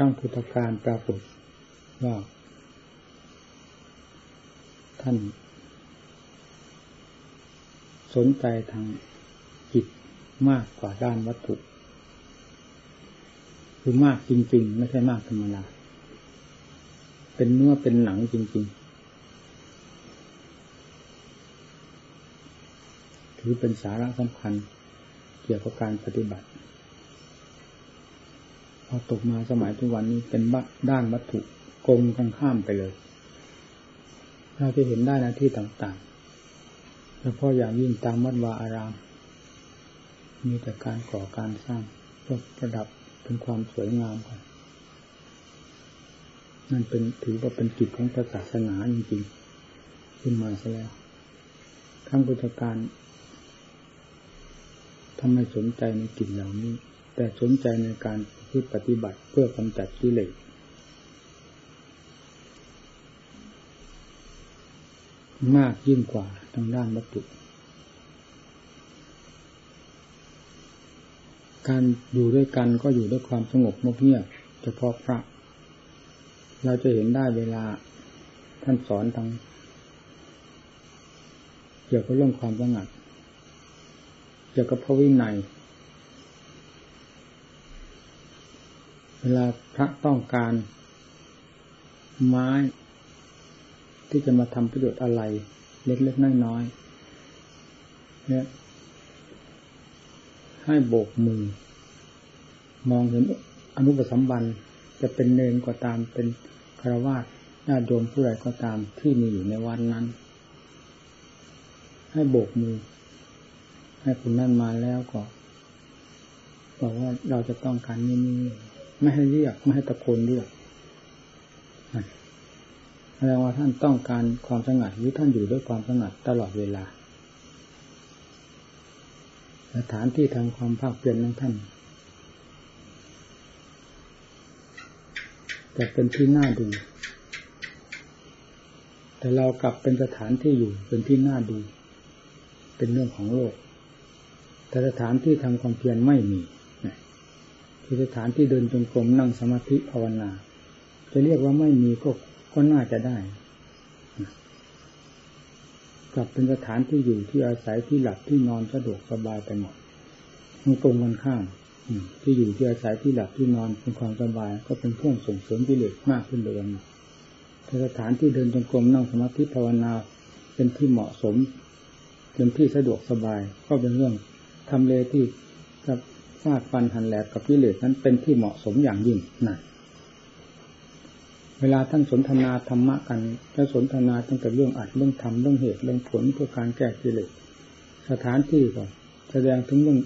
รั้งพุทธการปรากฏว่าท่าน สนใจทางจิตมากกว่าด้านวัตถุ คือมากจริง ๆ ไม่ใช่มากธรรมดาเป็นเนื้อเป็นหนังจริง ๆ ถือเป็นสาระสำคัญเกี่ยวกับการปฏิบัติ พอตกมาสมัยทุกวันนี้เป็นด้านวัตถุโกงกันข้ามไปเลยเราจะเห็นได้นะที่ต่างๆแล้วพออย่างยิ่งตามวัดวาอาราม มีแต่การก่อการสร้างเพื่อประดับเป็นความสวยงามกันนั่นเป็นถือว่าเป็นกิจของศาสนาจริงๆขึ้นมาซะแล้วขั้งพุทธการทำไมสนใจในกิจเหล่านี้ แต่สนใจในการ ที่ปฏิบัติเพื่อกำจัดกิเลสมากยิ่งกว่าทางด้านวัตถุ การอยู่ด้วยกันก็อยู่ด้วยความสงบเงียบเฉพาะพระ เราจะเห็นได้เวลาท่านสอนทางเกี่ยวกับเรื่องความสงัด เกี่ยวกับพระวินัย เวลาพระต้องการ ไม้ ที่จะมาทำประโยชน์อะไร เล็กๆน้อยๆเนี่ยให้โบกมือ มองเห็นอนุปสัมบันจะเป็นเนนก็ตามเป็นคารวะญาติโยมผู้ใดก็ตามที่มีอยู่ในวันนั้น ให้โบกมือ ให้คุณนั่นมาแล้วก็บอกว่าเราจะต้องการนี่นี่ ไม่ให้เรียกไม่ให้ตะโกนเรียกแสดงว่าท่านต้องการความสงัดหรือท่านอยู่ด้วยความสงัดตลอดเวลา สถานที่ทำความภาคเปลี่ยนของท่านแต่เป็นที่น่าดู แต่เรากลับเป็นสถานที่อยู่เป็นที่น่าดู เป็นเรื่องของโลก แต่สถานที่ทำความเพียรไม่มี คือสถานที่เดินจงกรมนั่งสมาธิภาวนา จะเรียกว่าไม่มีก็ก็น่าจะได้กลับเป็นสถานที่อยู่ที่อาศัยที่หลับที่นอนสะดวกสบายไปหมดมันตรงกันข้ามที่อยู่ที่อาศัยที่หลับที่นอนเป็นความสบาย ก็เป็นเครื่องส่งเสริมกิเลสมากขึ้นเลยถ้าสถานที่เดินจงกรมนั่งสมาธิภาวนา เป็นที่เหมาะสม เป็นที่สะดวกสบาย ก็เป็นเรื่องทำเลที่จะ ฟาดฟันหันแหลกกับกิเลสนั้นเป็นที่เหมาะสมอย่างยิ่งนั่นเวลาท่านสนทนาธรรมะกันจะสนทนาตั้งแต่เรื่องอัดเรื่องทำเรื่องเหตุเรื่องผลเพื่อการแก้กิเลสสถานที่ก็แสดงถึงเรื่อง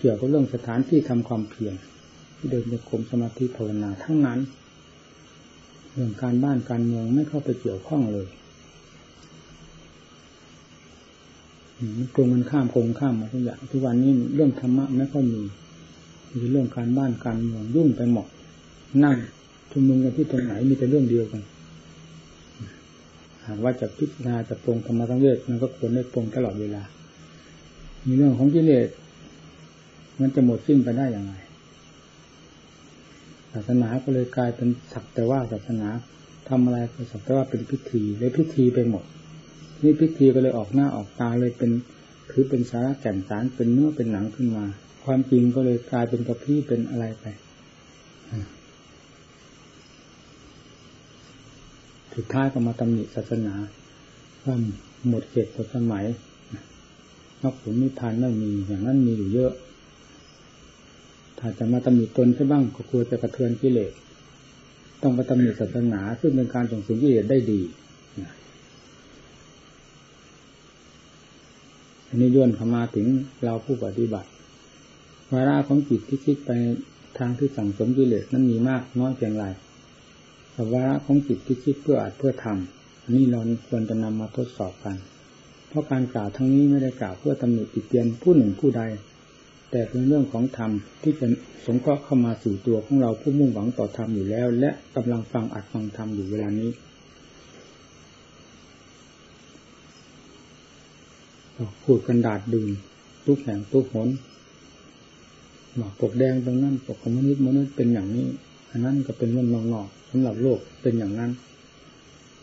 เกี่ยวกับเรื่องสถานที่ทำความเพียรที่เดินในกรมสมาธิภาวนาทั้งนั้น เรื่องการบ้านการเมืองไม่เข้าไปเกี่ยวข้องเลย กรงมันข้ามโกงข้ามมาทุกอย่างทุกวันนี้เรื่องธรรมะไม่ค่อยมีมีเรื่องการบ้านการเมืองยุ่งไปหมดนั่งชุมนุมกันที่ตรงไหนมีแต่เรื่องเดียวกันหากว่าจะพิจารณาจะปรงธรรมะทั้งเวทมันก็ควรได้ปรงตลอดเวลา มีเรื่องของกิเลสมันจะหมดสิ้นไปได้อย่างไรศาสนาก็เลยกลายเป็นสักแต่ว่าศาสนาทำอะไรก็สักแต่ว่าเป็นพิธีเลยพิธีไปหมด นี่พิธีก็เลยออกหน้าออกตาเลยเป็นถือเป็นสาระแก่นสารเป็นเนื้อเป็นหนังขึ้นมา ความจริงก็เลยกลายเป็นกระพี่เป็นอะไรไปสุดท้ายก็มาตำหนิศาสนาว่าหมดเขตหมดสมัยนอกผลนิพานไม่มีอย่างนั้นมีอยู่เยอะ ถ้าจะมาตำหนิตนใช่บ้างก็กลัวจะกระเทือนกิเลสต้องมาตำหนิศาสนาซึ่งเป็นการส่งเสริมกิเลสได้ดีอั นนี้ย่นเข้ามาถึงเราผู้ปฏิบัติวาระของจิตที่คิดไปทางที่สั่งสมกิเลสนั้นมีมากน้อยเพียงไรแต่วาระของจิตที่คิดเพื่ออาจเพื่อทำอันนี้เราควรจะนำมาทดสอบกัน เพราะการกล่าวทั้งนี้ไม่ได้กล่าวเพื่อตำหนิติเตียนผู้หนึ่งผู้ใด แต่เป็นเรื่องของธรรมที่จะสงเคราะห์เข้ามาสู่ตัวของเราผู้มุ่งหวังต่อธรรมอยู่แล้ว และกำลังฟังอัดฟังธรรมอยู่เวลานี้ พูดกันดาดดื่นทุกแห่งทุกหนหมอกปกแดงตรงนั้นปกคอมมิวนิสต์มนุษย์เป็นอย่างนี้อันนั้นก็เป็นเรื่องนอกๆสำหรับโลกเป็นอย่างนั้น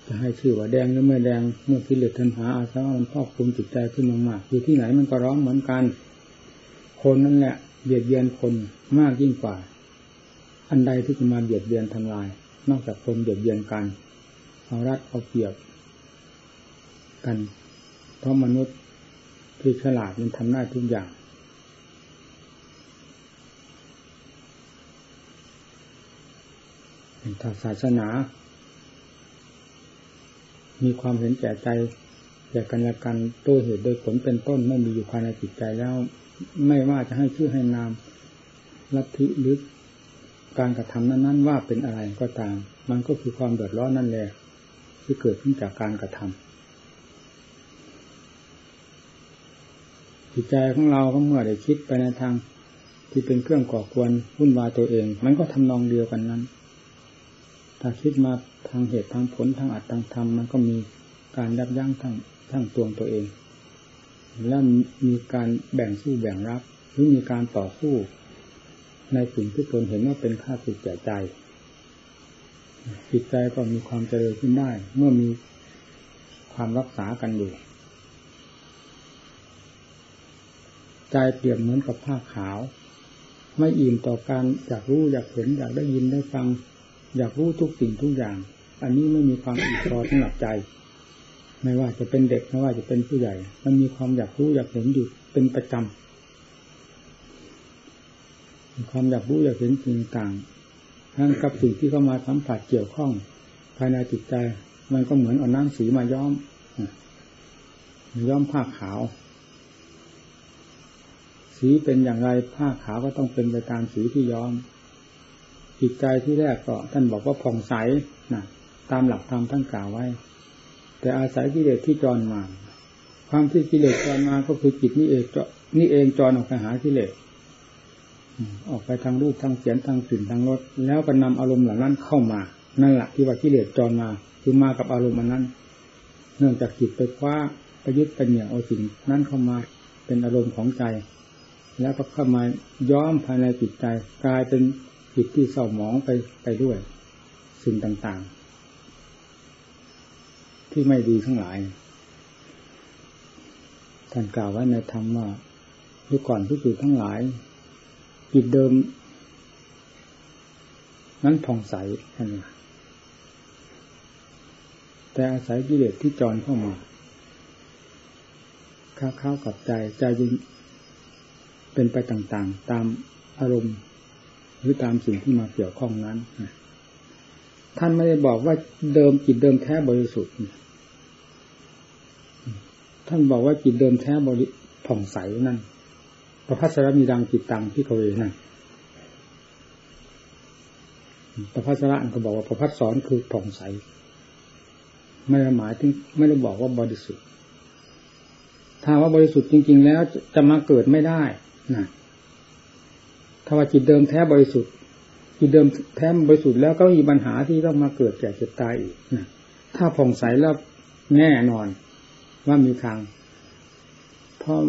จะให้ชื่อว่าแดงหรือไม่แดงเมื่อกิเลสทันหาอาสวมันครอบคุมจิตใจขึ้นมากๆอยู่ที่ไหนมันก็ร้องเหมือนกัน คนนั่นแหละเบียดเบียนคนมากยิ่งกว่า อันใดที่จะมาเบียดเบียนทำลาย นอกจากคนเบียดเบียนกันเอารัดเอาเปรียบกัน เพราะมนุษย์ ที่ฉลาดมันทำได้าทุกอย่าง ถ้าศาสนา มีความเห็นแก่ใจแก่กันและกันโดยเหตุโดยผลเป็นต้นไม่มีอยู่ภายในจิตใจแล้ว ไม่ว่าจะให้ชื่อให้นามลัทธิหรือการกระทำนั้น ๆ ว่าเป็นอะไรก็ตาม มันก็คือความเดือดร้อนนั่นแหละที่เกิดขึ้นจากการกระทำ จิตใจของเราก็เมื่อได้คิดไปในทางที่เป็นเครื่องก่อกวนวุ่นวายตัวเอง มันก็ทำนองเดียวกันนั้น ถ้าคิดมาทางเหตุทางผลทางอัตทางธรรมมันก็มีการยับยั้งทั้งทั้งตัวตัวเอง แล้วมีการแบ่งสู้แบ่งรับหรือมีการต่อสู้ในสิ่งที่ตนเห็นว่าเป็นค่าสุดแก่ใจจิตใจก็มีความเจริญขึ้นได้ เมื่อมีความรักษากันอยู่ ใจเปรียบเหมือนกับผ้าขาว ไม่อิ่มต่อการอยากรู้อยากเห็นอยากได้ยินได้ฟัง อยากรู้ทุกสิ่งทุกอย่าง อันนี้ไม่มีความอิ่มพอสำหรับใจ ไม่ว่าจะเป็นเด็กไม่ว่าจะเป็นผู้ใหญ่ มันมีความอยากรู้อยากเห็นอยู่เป็นประจำความอยากรู้อยากเห็นสิ่งต่างทั้งกับสิ่งที่เข้ามาสัมผัสเกี่ยวข้อง ภายในจิตใจ มันก็เหมือนเอาน้ำสีมาย้อมย้อมผ้าขาว สีเป็นอย่างไรผ้าขาวก็ต้องเป็นไปตามสีที่ย้อม จิตใจที่แรกก็ท่านบอกว่าผ่องใสนะตามหลักธรรมท่านกล่าวไว้ แต่อาศัยกิเลสที่จรมา ความที่กิเลสจรมาก็คือจิตนี่เองนี่เองจรออกไปหากิเลสออกไปทางรูปทางเสียงทางกลิ่นทางรสแล้วก็นำอารมณ์เหล่านั้นเข้ามา นั่นแหละที่ว่ากิเลสจรมา คือมากับอารมณ์นั้น เนื่องจากจิตไปคว้าไปยึดไปเหนี่ยวเอาสิ่งนั้นเข้ามาเป็นอารมณ์ของใจ แล้วก็เข้ามาย้อมภายในจิตใจ กลายเป็นจิตที่เศร้าหมองไปไปด้วย สิ่งต่างๆ ที่ไม่ดีทั้งหลายท่านกล่าวไว้ในธรรมว่าดูก่อนผู้สื่อทั้งหลาย จิตเดิม นั้นผ่องใสท่านแต่อาศัยกิเลสที่จรเข้ามาข้าเข้ากับใจใจจึง เป็นไปต่างๆ ตามอารมณ์ หรือตามสิ่งที่มาเกี่ยวข้องนั้น ท่านไม่ได้บอกว่าเดิมจิตเดิมแท้บริสุทธิ์ ท่านบอกว่าจิตเดิมแท้บริผ่องใสนั่นประพัสรมีดังจิตตังที่เขาเวนั่นประพัสระก็บอกว่าประพัสสอนคือผ่องใส ไม่ได้หมายถึงไม่ได้บอกว่าบริสุทธิ์ถ้าว่าบริสุทธิ์จริง ๆ แล้วจะมาเกิดไม่ได้ นะถ้าว่าจิตเดิมแท้บริสุทธิ์ จิตเดิมแท้บริสุทธิ์แล้วก็มีปัญหาที่ต้องมาเกิดแก่เจ็บตายอีกนะถ้าผ่องใสแล้วแน่นอนว่ามีทาง เพราะ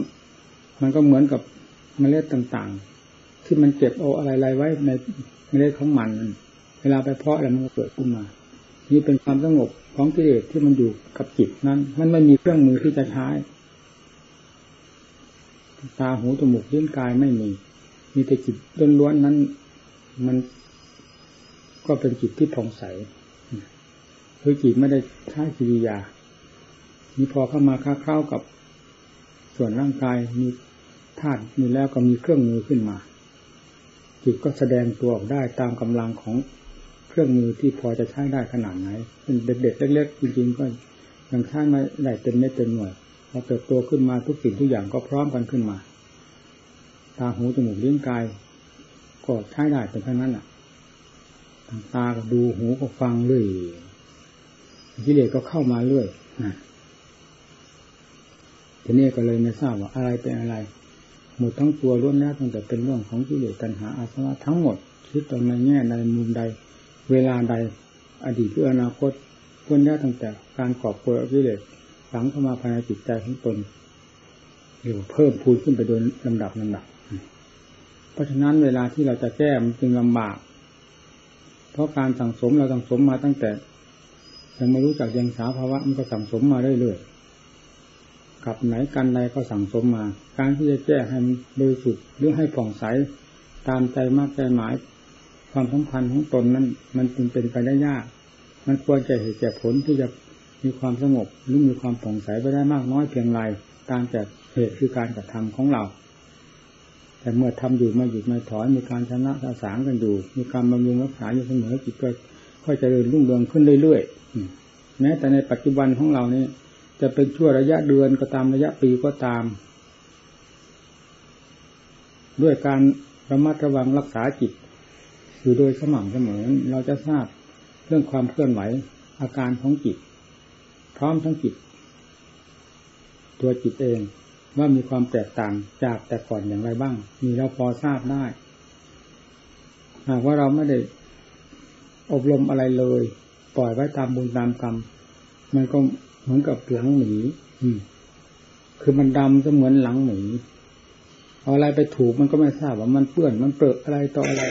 มันก็เหมือนกับเมล็ดต่างๆ ที่มันเก็บเอาอะไรๆไว้ในเมล็ดของมัน เวลาไปเพาะแล้วมันก็เกิดขึ้นมา นี่เป็นความสงบของกิเลสที่มันอยู่กับจิตนั้น มันไม่มีเครื่องมือที่จะใช้ ตาหูจมูกลิ้นกายไม่มี มีแต่จิตล้วนๆนั้น มันก็เป็นจิตที่ผ่องใสคือจิตไม่ได้ใช้กิริยา นี่พอเข้ามาค้าเข้ากับส่วนร่างกายมีธาตุมีแล้วก็มีเครื่องมือขึ้นมา จิตก็แสดงตัวออกได้ตามกำลังของเครื่องมือที่พอจะใช้ได้ขนาดไหนเป็นเด็กๆเล็กๆจริงๆก็ยังใช้ไม่ได้เต็มไม่เต็มหน่วย พอเติบโตขึ้นมาทุกสิ่งทุกอย่างก็พร้อมกันขึ้นมา ตาหูจมูกเลี้ยงกายก็ใช้ได้เป็นเท่านั้นแหละตาก็ดูหูก็ฟังเรื่อยกิเลสก็เข้ามาเรื่อยนะทีนี้ก็เลยไม่ทราบว่าอะไรเป็นอะไร หมดทั้งตัวล้วนแล้วตั้งแต่เป็นเรื่องของกิเลสตัณหาอาสวะทั้งหมดคิดตรงในแง่ใดมุมใด เวลาใด อดีตหรืออนาคตล้วนแล้วตั้งแต่การกอบโกยกิเลส ฝังเข้ามาภายในจิตใจของตนเดี๋ยวเพิ่มพูนขึ้นไปโดยลำดับลำดับ เพราะฉะนั้นเวลาที่เราจะแก้มันจึงลำบาก เพราะการสั่งสมเราสั่งสมมาตั้งแต่ ยังไม่รู้จักยังสาภาวะมันก็สั่งสมมาเรื่อยๆกับไหนกันใดก็สั่งสมมา การที่จะแก้ให้มันโดยสุดหรือให้ผ่องใสตามใจมากใจหมาย ความสำคัญของตนนั้น มันจึงเป็นไปได้ยาก มันควรจะเหตุแก่ผลที่จะ มีความสงบหรือมีความผ่องใสไปได้มากน้อยเพียงไรตามแต่เหตุคือการกระทำของเรา แต่เมื่อทำอยู่มาหยุดไม่ถอยมีการชนะสะสางกันอยู่ มีการบำรุงรักษาอยู่เสมอจิตก็ค่อยจะเริญรุ่งเรืองขึ้นเรื่อยๆแม้แต่ในปัจจุบันของเรานี่จะเป็นชั่วระยะเดือนก็ตามระยะปีก็ตาม ด้วยการระมัดระวังรักษาจิต อยู่โดยสม่ำเสมอเราจะทราบเรื่องความเคลื่อนไหวอาการของจิต พร้อมทั้งจิต ตัวจิตเองว่ามีความแตกต่างจากแต่ก่อนอย่างไรบ้าง มีเราพอทราบได้ หากว่าเราไม่ได้อบรมอะไรเลย ปล่อยไว้ตามบุญตามกรรม มันก็เหมือนกับหลังหมีคือมันดำเสมือนหลังหมีเอาอะไรไปถูกมันก็ไม่ทราบว่ามันเปื้อนมันเปิดอะไรต่ออะไร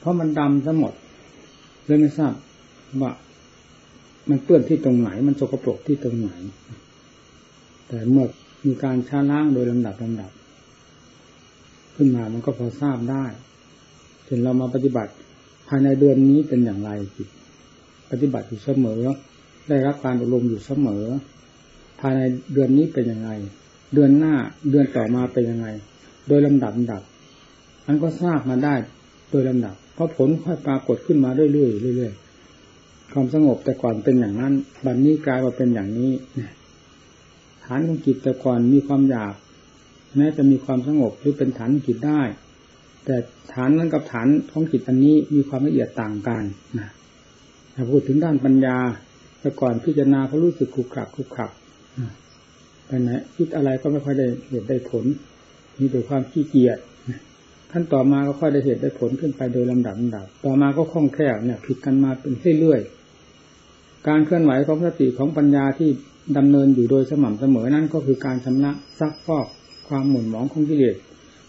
เพราะมันดำทั้งหมดเลยไม่ทราบว่า มันเปื้อนที่ตรงไหน มันสกปรกที่ตรงไหน แต่เมื่อมีการช้าล้างโดยลำดับลำดับ ขึ้นมามันก็พอทราบได้เช่นเรามาปฏิบัติภายในเดือนนี้เป็นอย่างไรจิตปฏิบัติอยู่เสมอ ได้รับการอบรมอยู่เสมอ ภายในเดือนนี้เป็นยังไงเดือนหน้าเดือนต่อมาเป็นยังไง โดยลำดับลำดับมันก็ทราบมาได้โดยลำดับ เพราะผลค่อยปรากฏขึ้นมาเรื่อยๆเรื่อยๆ ความสงบแต่ก่อนเป็นอย่างนั้น บัดนนี้กลายมาเป็นอย่างนี้ฐานของจิตแต่ก่อนมีความอยากแม้จะมีความสงบหรือเป็นฐานจิตได้ แต่ฐานนั้นกับฐานของจิตอันนี้มีความละเอียดต่างกันนะถ้าพูดถึงด้านปัญญาแต่ก่อนพิจารณาเขารู้สึกขุกขับขุกขับไปไหนคิดอะไรก็ไม่ค่อยได้เหตุได้ผล มีแต่ความขี้เกียจขั้นต่อมาก็ค่อยได้เหตุได้ผลขึ้นไปโดยลำดับลำดับ ต่อมาก็คล่องแคล่วเนี่ยผิดกันมาเป็นเรื่อยๆ การเคลื่อนไหวของสติของปัญญาที่ดำเนินอยู่โดยสม่ำเสมอนั่นก็คือการชำระซักฟอกความหมุนหมองของกิเลส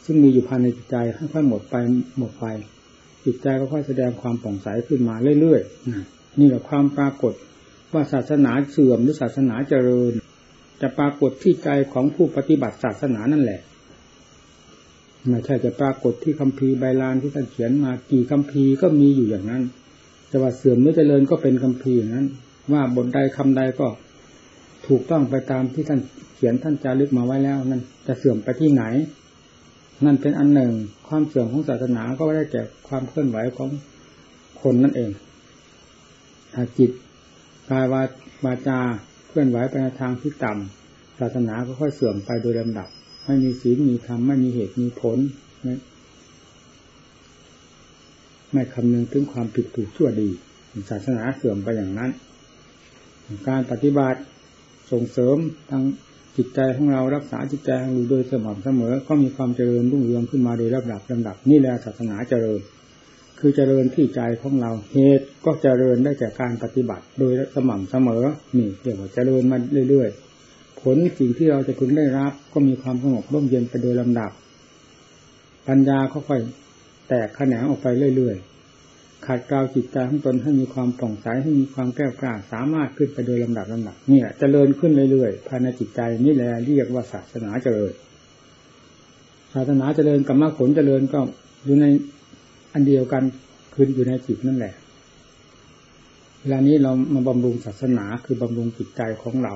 ซึ่งมีอยู่ภายในจิตใจค่อยๆหมดไปหมดไป จิตใจก็ค่อยแสดงความผ่องใสขึ้นมาเรื่อยๆนี่แหละความปรากฏว่าศาสนาเสื่อมหรือศาสนาเจริญ จะปรากฏที่ใจของผู้ปฏิบัติศาสนานั่นแหละไม่ใช่จะปรากฏที่คัมภีร์ใบลานที่ท่านเขียนมากี่คัมภีร์ก็มีอยู่อย่างนั้นจะว่าเสื่อมหรือเจริญก็เป็นคัมภีร์อย่างนั้น ว่าบทใดคำใดก็ถูกต้องไปตามที่ท่านเขียนท่านจารึกมาไว้แล้ว นั่นจะเสื่อมไปที่ไหน นั่นเป็นอันหนึ่งความเสื่อมของศาสนาก็ได้แก่ความเคลื่อนไหวของคนนั่นเองถ้าจิตกายวาวาจาเคลื่อนไหวไปในทางที่ต่ำศาสนาก็ค่อยเสื่อมไปโดยลำดับ ไม่มีศีลมีธรรมไม่มีเหตุมีผลไม่ไม่คำนึงถึงความผิดถูกชั่วดีศาสนาเสื่อมไปอย่างนั้น การปฏิบัติส่งเสริมทางจิตใจของเรารักษาจิตใจของเราโดยสม่ำเสมอ ก็มีความเจริญรุ่งเรืองขึ้นมาโดยลำดับลำดับนี่แหละศาสนาเจริญ คือเจริญที่ใจของเราเหตุก็เจริญได้จากการปฏิบัติ โดยสม่ำเสมอนี่เรียกว่าเจริญมาเรื่อยๆ ผลสิ่งที่เราจะพึงได้รับ ก็มีความสงบร่มเย็นไปโดยลำดับ ปัญญาค่อยๆแตกแขนงออกไปเรื่อยๆ ขัดเกลาจิตใจของตนให้มีความผ่องใสให้มีความแก้วกล้าสามารถขึ้นไปโดยลำดับลำดับนี่แหละเจริญขึ้นเรื่อยๆภายในจิตใจนี่แหละเรียกว่าศาสนาเจริญ ศาสนาเจริญกับมรรคผลเจริญก็อยู่ในอันเดียวกันคืนอยู่ในจิตนั่นแหละเวลานี้เรามาบำรุงศาสนาคือบำรุงจิตใจของเรา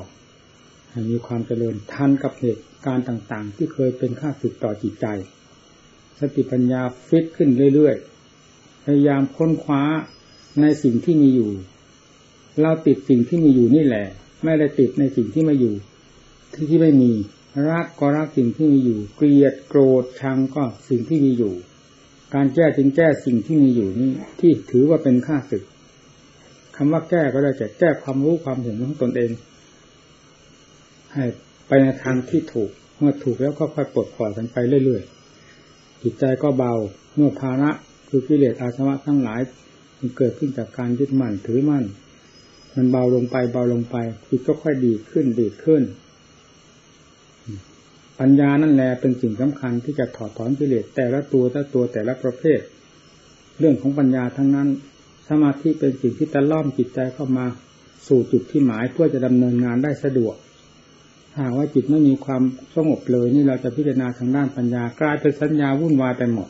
ให้มีความเจริญทันกับเหตุการณ์ต่างๆ ที่เคยเป็นข้าศึกต่อจิตใจ สติปัญญาฟิตขึ้นเรื่อยๆ พยายามค้นคว้าในสิ่งที่มีอยู่ เราติดสิ่งที่มีอยู่นี่แหละ ไม่ได้ติดในสิ่งที่ไม่อยู่ ที่ที่ไม่มี รักก็รักสิ่งที่มีอยู่ เกลียดโกรธชังก็สิ่งที่มีอยู่ การแก้จึงแก้สิ่งที่มีอยู่นี้ที่ถือว่าเป็นค่าศึกคำว่าแก้ก็ได้แก่แก้ความรู้ความเห็นของตนเอง ให้ไปในทางที่ถูก เมื่อถูกแล้วก็ค่อยปลดปล่อยกันไปเรื่อยๆจิตใจก็เบาเมื่อภาระ คือกิเลสอาสวะทั้งหลาย มันเกิดขึ้นจากการยึดมั่นถือมั่น มันเบาลงไปเบาลงไปจิตก็ค่อยดีขึ้นดีขึ้น ปัญญานั่นแหละเป็นสิ่งสำคัญที่จะถอดถอนกิเลสแต่ละตัวแต่ละตัวแต่ละประเภท เรื่องของปัญญาทั้งนั้น สมาธิเป็นสิ่งที่ตะล่อมจิตใจเข้ามาสู่จุดที่หมายเพื่อจะดำเนินงานได้สะดวกหากว่าจิตไม่มีความสงบเลยนี่เราจะพิจารณาทางด้านปัญญากลายเป็นสัญญาวุ่นวายไปหมด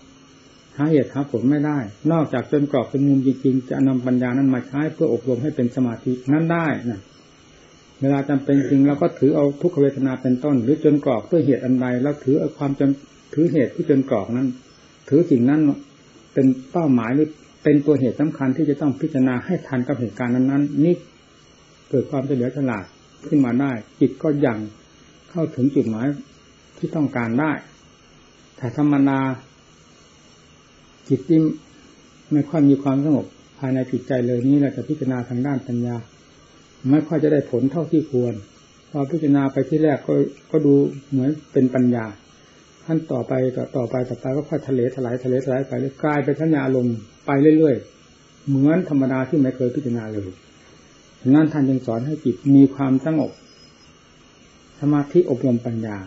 าเหตุหาผลไม่ได้ นอกจากจนกรอบเป็นมุมจริงๆ จะนำปัญญานั้นมาใช้เพื่ออบรมให้เป็นสมาธินั้นได้นะเวลาจำเป็นจริงเราก็ถือเอาทุกขเวทนาเป็นต้น หรือจนกรอบด้วยเหตุอันใดแล้วถือเอาความจำถือเหตุที่จนกรอบนั้น ถือสิ่งนั้นเป็นเป้าหมายหรือเป็นตัวเหตุสำคัญที่จะต้องพิจารณาให้ทันกับเหตุการณ์นั้นๆนี่เกิดความเฉลียวฉลาดขึ้นมาได้ จิตก็ยังเข้าถึงจุดหมายที่ต้องการได้แต่ธรรมนา จิตที่ไม่ค่อยมีความสงบภายในจิตใจเลยนี้เราจะพิจารณาทางด้านปัญญา ไม่ค่อยจะได้ผลเท่าที่ควร พอพิจารณาไปที่แรกก็ก็ดูเหมือนเป็นปัญญาขั้นต่อไปต่อต่อไปต่อไปก็ค่อยทะเลถลายทะเลถลายไปเลยกลายเป็นทัญญาลมไปเรื่อยๆเหมือนธรรมดาที่ไม่เคยพิจารณาเลยนั้นท่านยังสอนให้จิตมีความสงบ สมาธิอบรมปัญญา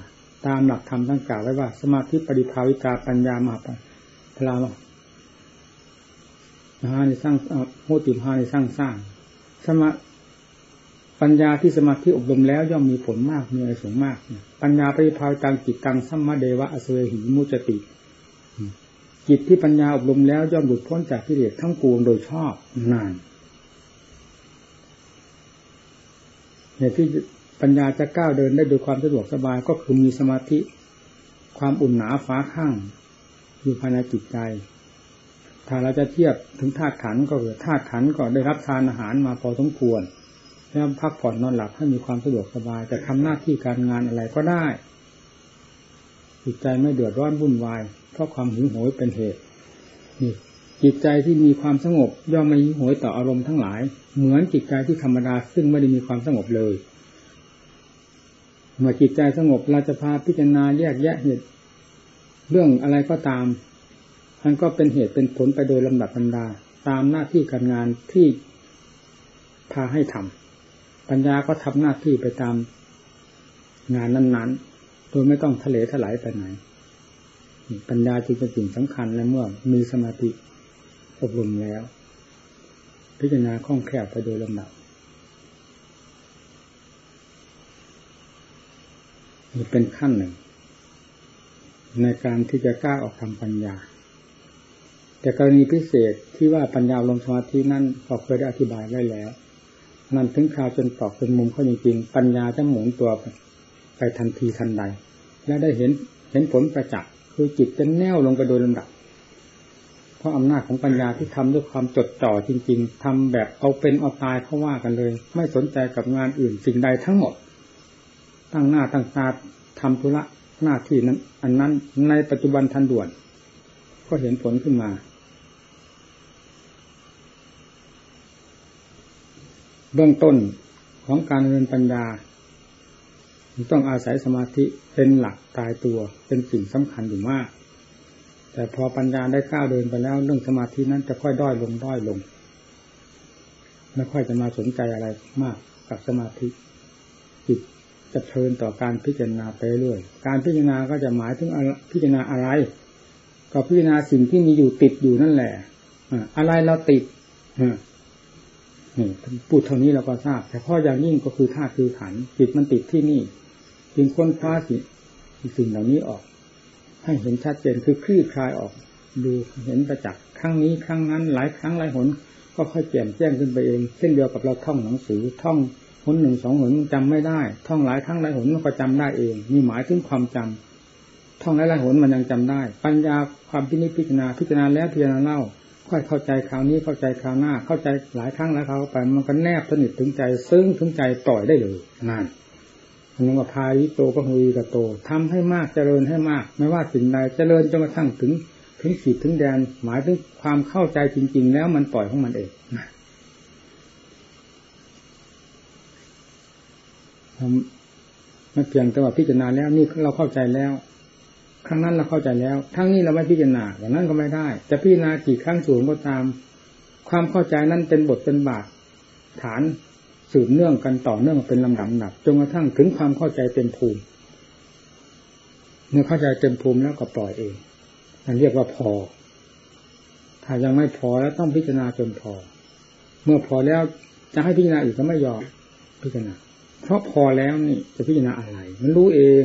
ตามหลักธรรมทั้งกล่าวไว้ว่า สมาธิปริภาวิกาปัญญามาพลาม หาในสร้างโมติภาในสร้างสร้าง สมาปัญญาที่สมาธิอบรมแล้วย่อมมีผลมากมีอะไรสูงมาก ปัญญาปริภาวิกังจิตตังสัมมาเดวะอสเวหิมุจติจิตที่ปัญญาอบรมแล้วย่อมหลุดพ้นจากกิเลสทั้งปวงโดยชอบนานเหตุที่ปัญญาจะก้าวเดินได้โดยความสะดวกสบายก็คือมีสมาธิ ความอุ่นหนาฟ้าข้างอยู่ภายในจิตใจ ถ้าเราจะเทียบถึงธาตุขันก็คือธาตุขันก็ได้รับทานอาหารมาพอสมควรแล้วพักผ่อนนอนหลับให้มีความสะดวกสบายจะทำหน้าที่การงานอะไรก็ได้ จิตใจไม่เดือดร้อนวุ่นวาย เพราะความหิวโหยเป็นเหตุนี่จิตใจที่มีความสงบ ย่อมไม่หิวโหยต่ออารมณ์ทั้งหลาย เหมือนจิตใจที่ธรรมดาซึ่งไม่ได้มีความสงบเลยเมื่อจิตใจสงบเราจะพาพิจารณาแยกแยะเหตุเรื่องอะไรก็ตาม มันก็เป็นเหตุเป็นผลไปโดยลำดับธรรดา ตามหน้าที่การงานที่พาให้ทำปัญญาก็ทำหน้าที่ไปตามงานนั้น ๆ โดยไม่ต้องทะเลถลายไปไหน ปัญญาจึงเป็นสิ่งสำคัญและเมื่อมีสมาธิอบรมแล้ว พิจารณาคล่องแคล่วไปโดยลำดับนี่เป็นขั้นหนึ่ง ในการที่จะกล้าออกทำปัญญา แต่กรณีพิเศษที่ว่าปัญญาลงสมาธินั้นก็เคยได้อธิบายไว้แล้วนั่นถึงคราวจนตอกเป็นมุมเข้าจริงๆปัญญาจะหมุนตัวไปทันทีทันใด และได้เห็นเห็นผลประจักษ์คือจิตจะแน่วลงไปโดยลำดับ เพราะอำนาจของปัญญาที่ทำด้วยความจดจ่อจริง ๆทำแบบเอาเป็นเอาตายเขาว่ากันเลย ไม่สนใจกับงานอื่นสิ่งใดทั้งหมด ตั้งหน้าตั้งตาทำธุระหน้าที่นั้น อันนั้นในปัจจุบันทันด่วน ก็เห็นผลขึ้นมา เบื้องต้นของการเรียนปัญญาต้องอาศัยสมาธิเป็นหลักตายตัวเป็นสิ่งสำคัญอยู่มาก แต่พอปัญญาได้ก้าวเดินไปแล้วเรื่องสมาธินั้นจะค่อยด้อยลงด้อยลงไม่ค่อยจะมาสนใจอะไรมากกับสมาธิจิตจะเพลินต่อการพิจารณาไปเรื่อยการพิจารณาก็จะหมายถึงพิจารณาอะไร ก็พิจารณาสิ่งที่มีอยู่ติดอยู่นั่นแหละอะไรเราติด นี่พูดเท่านี้เราก็ทราบ แต่ข้ออย่างยิ่งก็คือธาตุคือขันจิตมันติดที่นี่ จึงค้นคว้าสิสิ่งเหล่านี้ออก ให้เห็นชัดเจนคือคลี่คลายออก ดูเห็นประจักษ์ครั้งนี้ครั้งนั้น หลายครั้งหลายหน ก็ค่อยแจ่มแจ้งขึ้นไปเอง เช่นเดียวกับเราท่องหนังสือท่องหนหนึ่งสองหนจำไม่ได้ ท่องหลายครั้งหลายหนมันก็จำได้เองมีหมายถึงความจำท่องหลายหลายหนมันยังจำได้ ปัญญาความพินิจพิจารณาพิจารณาแล้วพิจารณาเล่า ค่อยเข้าใจคราวนี้เข้าใจคราวหน้า เข้าใจหลายครั้งแล้วเขาไป มันก็แนบสนิทถึงใจ ซึ้งถึงใจปล่อยได้เลยนั่นอันนี้ว่าพายิโตก็หุยกับโตทำให้มากเจริญให้มาก ไม่ว่าสิ่งใดเจริญจนกระทั่งถึงถึงขีดถึงแดน หมายถึงความเข้าใจจริง ๆ แล้วมันปล่อยของมันเองมันเพียงแต่ว่าพิจารณาแล้วนี่เราเข้าใจแล้ว ครั้งนั้นเราเข้าใจแล้ว ทั้งนี้เราไม่พิจารณาอย่างนั้นก็ไม่ได้ จะพิจารณากี่ครั้งสูงก็ตาม ความเข้าใจนั้นเป็นบทเป็นบาทฐานสืบเนื่องกันต่อเนื่องเป็นลำดับดับจนกระทั่งถึงความเข้าใจเต็มภูมิ เมื่อเข้าใจเต็มภูมิแล้วก็ปล่อยเองนั่นเรียกว่าพอ ถ้ายังไม่พอแล้วต้องพิจารณาจนพอ เมื่อพอแล้วจะให้พิจารณาอีกก็ไม่ยอมพิจารณาเพราะพอแล้วนี่จะพิจารณาอะไร มันรู้เอง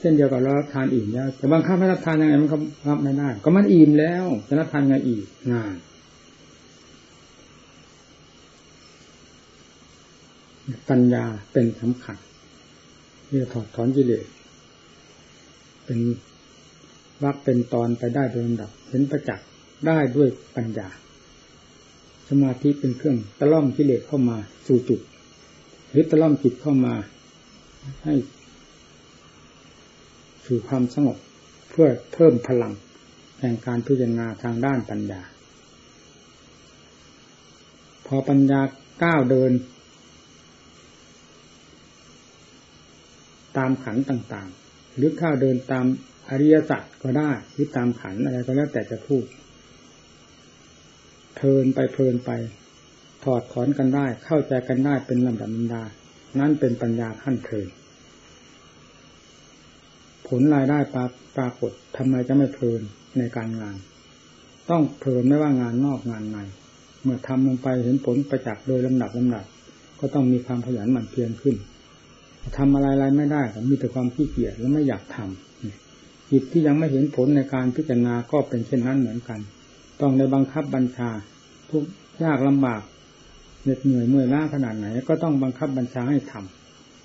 เช่นเดียวกับเรารับทานอิ่มแล้ว แต่บางครั้งไม่รับทานยังไงมันก็รับไม่ได้ ก็มันอิ่มแล้วจะรับทานไงอีกงานปัญญาเป็นสำคัญที่จะถอดถอนกิเลสเป็นวักเป็นตอนไปได้โดยลำดับเห็นประจักษ์ได้ด้วยปัญญา สมาธิเป็นเครื่องตะล่อมกิเลสเข้ามาสู่จุด หรือตะล่อมจิตเข้ามา ให้ สู่ความสงบเพื่อเพิ่มพลังแห่งการพิจารณาทางด้านปัญญา พอปัญญาก้าวเดิน ตามขันต่างๆ หรือข้าวเดินตามอริยสัจก็ได้หรือตามขันอะไรก็แล้วแต่จะพูดเพลินไปเพลินไป ถอดถอนกันได้เข้าใจกันได้เป็นลำดับลำดา นั่นเป็นปัญญาขั้นเพลิน ผลรายได้ปราปรากฏทำไมจะไม่เพลินในการงาน ต้องเพลินไม่ว่างานนอกงานใน เมื่อทำลงไปเห็นผลประจักษ์โดยลำดับลำดับ ก็ต้องมีความขยันหมั่นเพียรขึ้นทำอะไรไรไม่ได้ก็มีแต่ความขี้เกียจและไม่อยากทำจิตที่ยังไม่เห็นผลในการพิจารณาก็เป็นเช่นนั้นเหมือนกัน ต้องในบังคับบัญชา ทุกยากลำบากเหน็ดเหนื่อยเมื่อยล้าขนาดไหน ก็ต้องบังคับบัญชาให้ท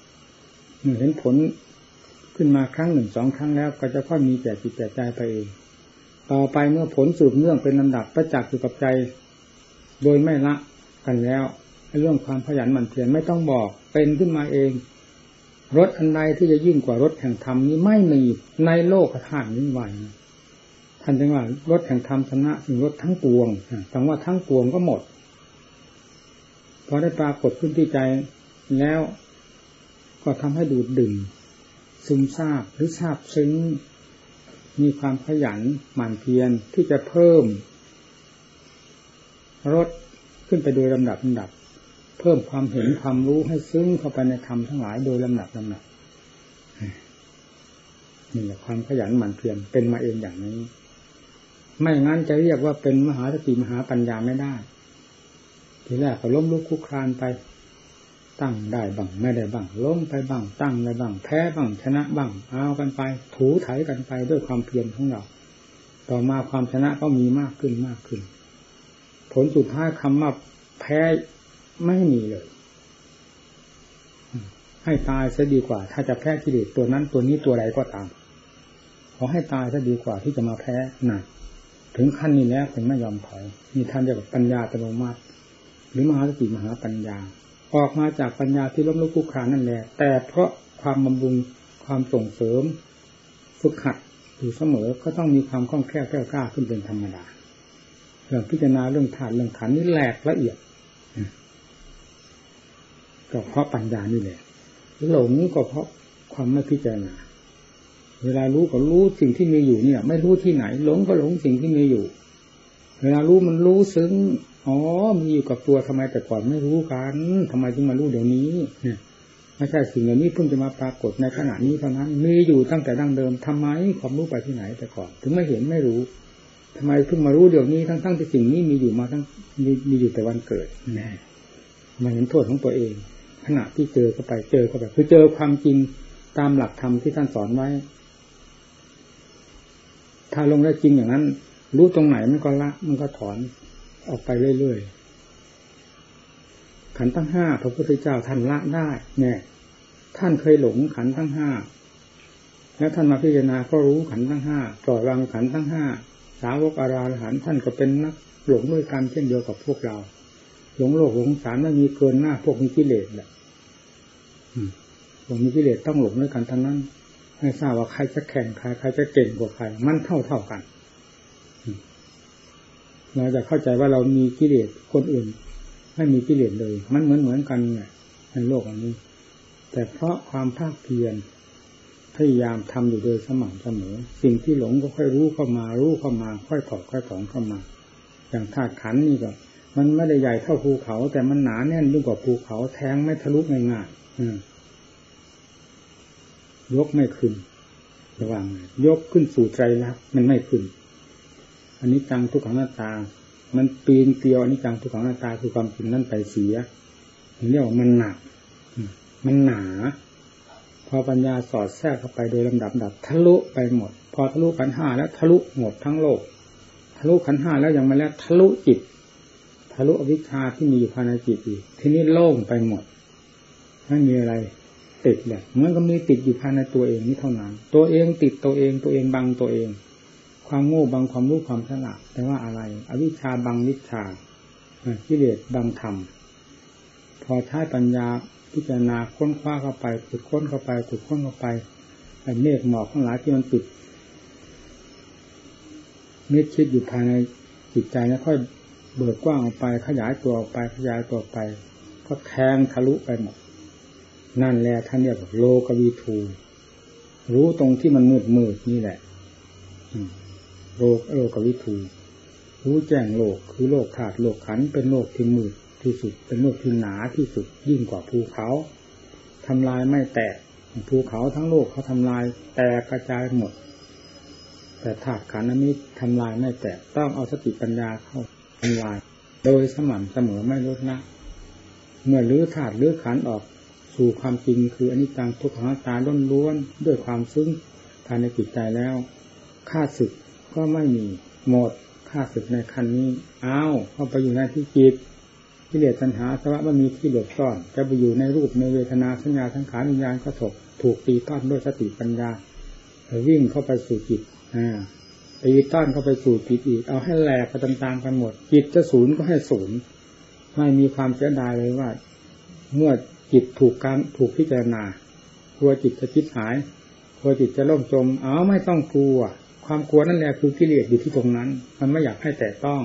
ำเมื่อเห็นผล ขึ้นมาครั้งหนึ่งสองครั้งแล้ว ก็จะค่อยมีแต่จิตแต่ใจไปเองต่อไปเมื่อผลสืบเนื่องเป็นลำดับประจักษ์อยู่กับใจ โดยไม่ละกันแล้วเรื่องความขยันหมั่นเพียรไม่ต้องบอกเป็นขึ้นมาเอง รถอันใดที่จะยิ่งกว่ารถแห่งธรรมนี้ไม่มีในโลกธาตุนี้ไหวท่านจึงว่ารถแห่งธรรมชนะสิ่งรถทั้งปวงฟังว่าทั้งปวงก็หมดพอได้ปรากฏขึ้นที่ใจแล้ว ก็ทำให้ดูดดื่ม ซึมซาบหรือซาบซึ้ง มีความขยันหมั่นเพียรที่จะเพิ่มรถขึ้นไปโดยลำดับลำดับ เพิ่มความเห็นความรู้ให้ซึ้งเข้าไปในธรรมทั้งหลายโดยลำดับลำดับนี่แหละความขยันหมั่นเพียรเป็นมาเองอย่างนี้ ไม่งั้นจะเรียกว่าเป็นมหาสติมหาปัญญาไม่ได้ ทีแรกก็ล้มลุกคุกคลานไป ตั้งได้บ้างไม่ได้บ้างล้มไปบ้างตั้งได้บ้างแพ้บ้างชนะบ้างเอากันไป ถูไถกันไปด้วยความเพียรของเรา ต่อมาความชนะก็มีมากขึ้นมากขึ้น ผลสุดท้ายคำว่าแพ้ไม่มีเลย ให้ตายซะดีกว่า ถ้าจะแพ้กิเลสตัวนั้นตัวนี้ตัวใดก็ตามขอให้ตายซะดีกว่าที่จะมาแพ้หนักถึงขั้นนี้แล้วถึงไม่ยอมถอยมีท่านเรียกว่าปัญญาตโนมัติหรือมหาสติมหาปัญญา ออกมาจากปัญญาที่ล้มลุกคุกคานนั่นแหละ แต่เพราะความบำรุงความส่งเสริม ฝึกหัดอยู่เสมอก็ต้องมีความคล่องแคล่วแก้วกล้าขึ้นเป็นธรรมดาเรื่องพิจารณาเรื่องฐานเรื่องขันนี่แหลกละเอียดก็เพราะปัญญานี่แหละหลงก็เพราะความไม่พิจารณา เวลารู้ก็รู้สิ่งที่มีอยู่เนี่ย ไม่รู้ที่ไหน หลงก็หลงสิ่งที่มีอยู่ เวลารู้มันรู้ซึ้ง อ๋อมีอยู่กับตัวทำไมแต่ก่อนไม่รู้กันทำไมจึงมารู้เดี๋ยวนี้ เนี่ยไม่ใช่สิ่งเหล่านี้เพิ่งจะมาปรากฏในขณะนี้เท่านั้น มีอยู่ตั้งแต่ดั้งเดิมทำไมความรู้ไปที่ไหนแต่ก่อน ถึงไม่เห็นไม่รู้ทำไมเพิ่งมารู้เดี๋ยวนี้ทั้งๆทที่สิ่งนี้มีอยู่มาทั้งมีมีอยู่แต่วันเกิดแน่มาเห็นโทษของตัวเอง ขณะที่เจอเข้าไปเจอเข้าไปคือเจอความจริงตามหลักธรรมที่ท่านสอนไว้ ถ้าลงได้จริงอย่างนั้น รู้ตรงไหนมันก็ละมันก็ถอน ออกไปเรื่อยๆขันทั้งห้าพระพุทธเจ้าท่านละได้เนี่ยท่านเคยหลงขันทั้งห้าแล้วท่านมาพิจารณาก็รู้ขันทั้งห้าปล่อยวางขันทั้งห้าสาวกอาราหันท่านก็เป็นนักหลงด้วยกันเช่นเดียวกับพวกเรา หลงโลกหลงสารไม่มีเกินหน้าพวกมีกิเลสแหละพวกมีกิเลสต้องหลงด้วยกันทั้งนั้น ให้ทราบว่าใครจะแข่งใครใครจะเก่งกว่าใคร มันเท่าเท่ากัน เราจะเข้าใจว่าเรามีกิเลสคนอื่น ไม่มีกิเลสเลย มันเหมือนเหมือนกันเนี่ยในโลกอันนี้ แต่เพราะความภาคเพียรพยายามทำอยู่โดยสม่ำเสมอ สิ่งที่หลงก็ค่อยรู้เข้ามา รู้เข้ามา ค่อยถอดค่อยถอนเข้ามา อย่างธาตุขันนี่ก็ มันไม่ได้ใหญ่เท่าภูเขา แต่มันหนาแน่นยิ่งกว่าภูเขาแทงไม่ทะลุง่ายๆยกไม่ขึ้นระวังยกขึ้นสู่ใจรักมันไม่ขึ้น อันนี้จังทุกขังหน้าตา มันปีนเกลียวอันิจจังทุกขังหน้าตาคือความจริงนั่นไปเสียเรียกว่ามันหนัก มันหนา พอปัญญาสอดแทรกเข้าไปโดยลำดับดับทะลุไปหมด พอทะลุขันห้าแล้วทะลุหมดทั้งโลก ทะลุขันห้าแล้วยังม่แล้วทะลุจิต ทะลุอวิชชาที่มีอยู่ภายในจิตอีก ทีนี้โล่งไปหมดไม่มีอะไรติดเลยมันก็มีติดอยู่ภายในตัวเองนี่เท่านั้น ตัวเองติดตัวเองตัวเองบังตัวเอง ความโง่บังความรู้ความฉลาดแต่ว่าอะไร อวิชชาบังวิชากิเลสบังธรรม พอใช้ปัญญาพิจารณาค้นคว้าเข้าไปขุดค้นเข้าไปขุดค้นเข้าไปไอ้เมฆหมอกข้างหลังที่มันปิดเม็ดคิดอยู่ภายในจิตใจแล้วค่อยเบิกกว้างออกไป ขยายตัวออกไปขยายตัวไป ก็แทงทะลุไปหมดนั่นแหละท่านเรียกว่าโลกวีทู รู้ตรงที่มันมืดมืดนี่แหละ โลกโลกวิทูรู้แจ้งโลกคือโลกขาดโลกขันเป็นโลกที่มืดที่สุด เป็นโลกที่หนาที่สุดยิ่งกว่าภูเขาทำลายไม่แตกภูเขาทั้งโลกเขาทำลายแตกกระจายหมด แต่ธาตุขันนี้ทำลายไม่แตกต้องเอาสติปัญญาเข้าทำลาย โดยสม่ำเสมอไม่ลดละเมื่อลื้อธาตุลื้อขันออกสู่ความจริงคืออนิจจังทุกขังตาล้นล้วนด้วยความซึ้งภายในจิตใจแล้วค่าศึก ก็ไม่มีหมดค่าศึกในคันนี้อ้าวเข้าไปอยู่ในที่จิตกิเลสตัณหาสวะว่มีที่หลบซ่อน จะไปอยู่ในรูปในเวทนาสัญญาทั้งขาวิญญาณก็ถกถูกตีต้อนด้วยสติปัญญาวิ่งเข้าไปสู่จิตอ่าตีต้อนเข้าไปสู่จิตอีก เอาให้แหลกไปตามๆกันหมด จิตจะศูนย์ก็ให้ศูนย์ไม่มีความเสียดายเลยว่า เมื่อจิตถูกการถูกพิจารณากลัวจิตจะคิดหายกลัวจิตจะล่มจม เอาไม่ต้องกลัว ความกลัวนั่นแหละคือกิเลสอยู่ที่ตรงนั้น มันไม่อยากให้แต่ต้อง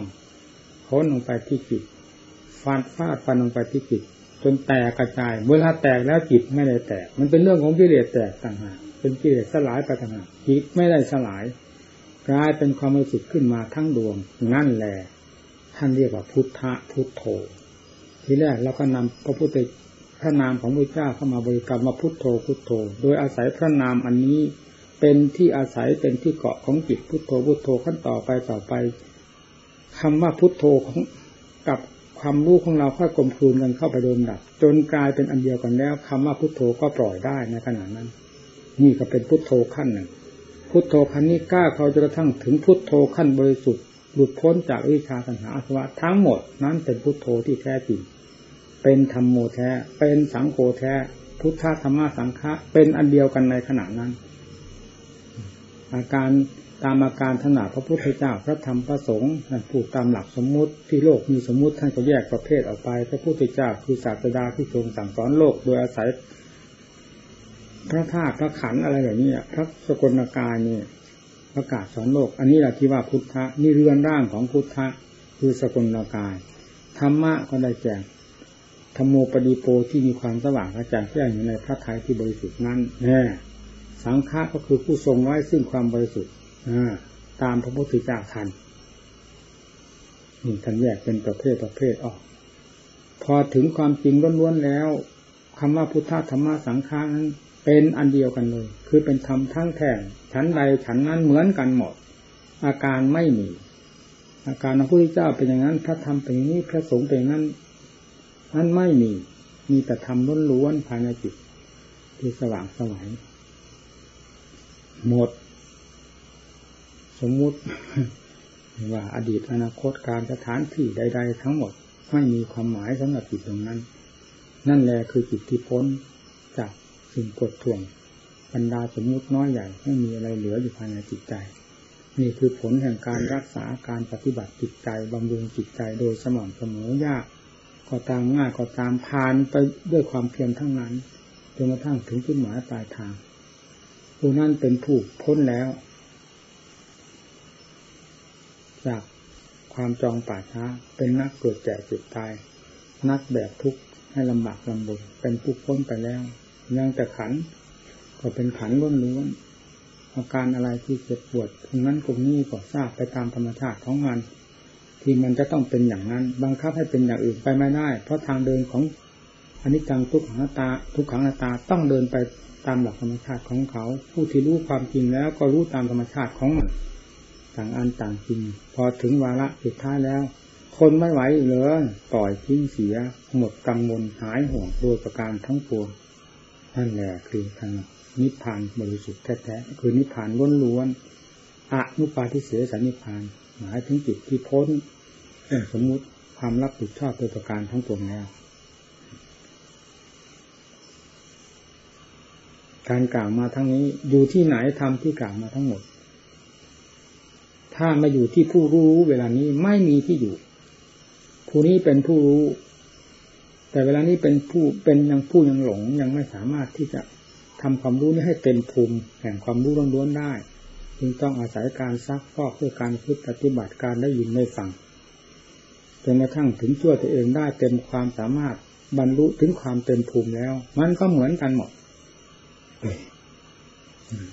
ค้นลงไปที่จิตฟาดฟาดฟันลงไปที่จิตจนแตกกระจาย เวลาแตกแล้วจิตไม่ได้แตก มันเป็นเรื่องของกิเลสแตกต่างหากเป็นกิเลสสลายไปต่างหากจิตไม่ได้สลายกลายเป็นความรู้สึกขึ้นมาทั้งดวงนั่นแหละท่านเรียกว่าพุทธะพุทโธ ทีแรกเราก็นำพระพุทธพระนามของพระเจ้าเข้ามาบริกรรมมาพุทโธพุทโธ โดยอาศัยพระนามอันนี้ เป็นที่อาศัยเป็นที่เกาะของจิตพุทโธพุทโธขั้นต่อไปต่อไปคำว่าพุทโธของกับความรู้ของเราค่อยกลมกลืนกันเข้าไปโดนดับ จนกลายเป็นอันเดียวกันแล้วคำว่าพุทโธก็ปล่อยได้ในขณะนั้น นี่ก็เป็นพุทโธขั้นหนึ่งพุทโธขั้นนี้กล้าเขาจะกระทั่งถึงพุทโธขั้นบริสุทธิ์หลุดพ้นจากวิชาสัญหาอสวะทั้งหมดนั้นเป็นพุทโธที่แท้จริงเป็นธรรมโมแท้ เป็นสังโฆแท้ พุทธธรรมสังฆะเป็นอันเดียวกันในขณะนั้น อาการตามอาการถนัดพระพุทธเจ้าพระธรรมพระสงฆ์นั่นพูดตามหลักสมมุติที่โลกมีสมมุติท่านก็แยกประเภทออกไป พระพุทธเจ้าคือศาสดาที่ทรงสั่งสอนโลกโดยอาศัย พระธาตุพระขันอะไรอย่างนี้พระสกลกายนี่ประกาศสอนโลก อันนี้แหละที่ว่าพุทธะนี่เรือนร่างของพุทธะคือสกลกายธรรมะก็ได้แจ้งธรรมโมปดีโปที่มีความสว่างกระจ่างแจ้งอยู่ในพระทัยที่บริสุทธิ์นั้นแน่ สังฆะก็คือผู้ทรงไว้ซึ่งความบริสุทธิ์ตามพระพุทธเจ้าทันนี่ท่านแยกเป็นประเภทประเภทออก พอถึงความจริงล้วนๆแล้วคำว่าพุทธธรรมสังฆานั้นเป็นอันเดียวกันเลย คือเป็นธรรมทั้งแท่งฉันใดฉันนั้นเหมือนกันหมด อาการไม่มี อาการพระพุทธเจ้าเป็นอย่างนั้น พระธรรมเป็นอย่างนี้พระสงฆ์เป็นอย่างนั้นนั้นไม่มี มีแต่ธรรมล้วนๆภายในจิตที่สว่างสวัย หมด สมมุติว่าอดีตอนาคตการสถานที่ใด ๆ ทั้งหมดไม่มีความหมายสำหรับจิตตรงนั้น นั่นแหละคือจิตที่พ้นจากสิ่งกดท่วงบรรดาสมมุติน้อยใหญ่ไม่มีอะไรเหลืออยู่ภายในจิตใจ นี่คือผลแห่งการรักษาการปฏิบัติจิตใจบำรุงจิตใจโดยสม่ำเสมอยากก็ตามง่ายก็ตามผ่านไปด้วยความเพียรทั้งนั้นจนกระทั่งถึงจุดหมายปลายทาง ผู้นั้นเป็นผู้พ้นแล้ว จากความจองป่าช้า เป็นนักเกิดแก่เจ็บตาย นักแบบทุกข์ให้ลำบากลำบนเป็นผู้พ้นไปแล้วยังแต่ขัน ก็เป็นขันล้วนล้วนอาการอะไรที่เจ็บปวดตรงนั้นตรงนี้ก็ทราบไปตามธรรมชาติของมันที่มันจะต้องเป็นอย่างนั้น บังคับให้เป็นอย่างอื่นไปไม่ได้ เพราะทางเดินของอนิจจังทุกขังตาทุกขังตาต้องเดินไป ตามหลักธรรมชาติของเขา ผู้ที่รู้ความจริงแล้วก็รู้ตามธรรมชาติของมันต่างอันต่างจริง พอถึงวาระสุดท้ายแล้ว คนไม่ไหวเลยปล่อยทิ้งเสีย หมดกังวลหายห่วงโดยประการทั้งปวงนั่นแหละคือทางนิพพานบริสุทธิ์แท้ๆคือนิพพานล้วนๆอนุปาทิเสสนิพพาน หมายถึงจิตที่พ้นสมมุติความรับผิดชอบโดยประการทั้งปวงแล้ว การกล่าวมาทั้งนี้ อยู่ที่ไหนทำที่กล่าวมาทั้งหมด ถ้ามาอยู่ที่ผู้รู้เวลานี้ไม่มีที่อยู่ ผู้นี้เป็นผู้รู้ แต่เวลานี้เป็นผู้เป็นยังผู้ยังหลงยังไม่สามารถที่จะทำความรู้นี้ให้เต็มภูมิแห่งความรู้ล้วนๆได้ จึงต้องอาศัยการซักฟอกเพื่อการพึ่ปฏิบัติการได้ยินได้ฟังจนกระทั่งถึงช่วตัวเองได้เต็มความสามารถบรรลุถึงความเต็มภูมิแล้ว มันก็เหมือนกันหมด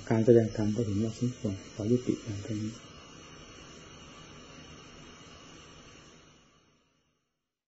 การแสดงธรรมก็เห็นว่าสิ้นส่วนขอยุติอย่างนี้